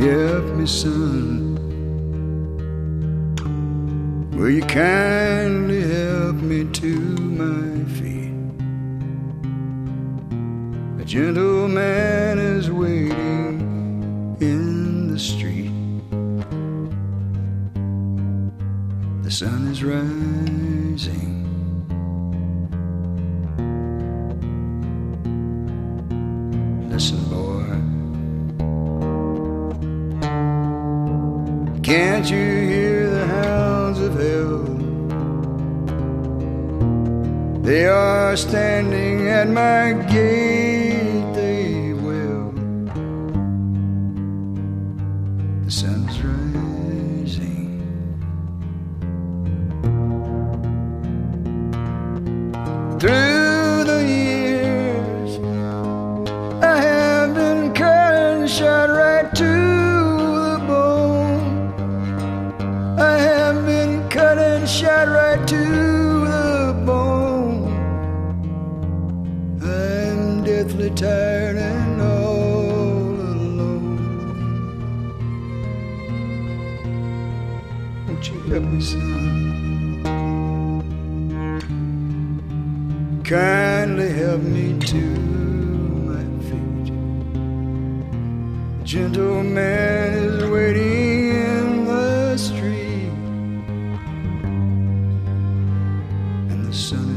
help me, son? Will you kindly help me to my feet? A gentleman is waiting in the street. The sun is rising. Can't you hear the hounds of hell? They are standing at my gate, they will. The sun's rising. Through deathly tired and all alone. Won't you help me, son? Kindly help me to my feet. Gentleman is waiting in the street, and the sun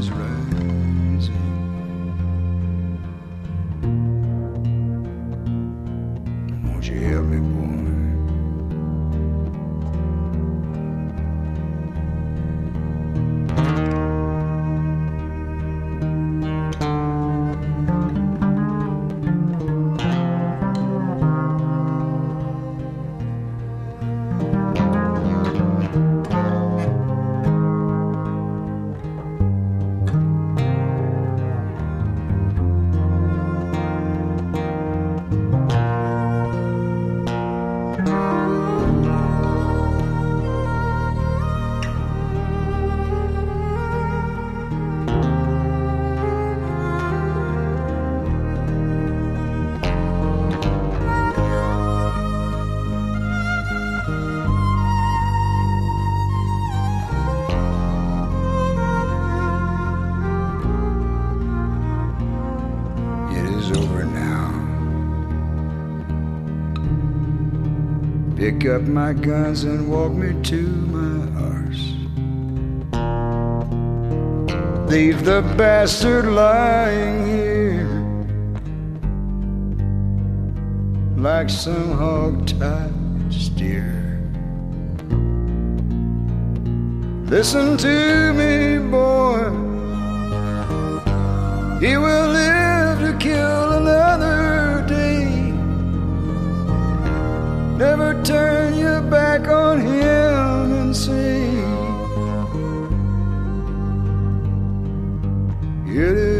Pick up my guns and walk me to my horse. Leave the bastard lying here like some hog-tied steer. Listen to me, boy. He will Never turn your back on him and say, It is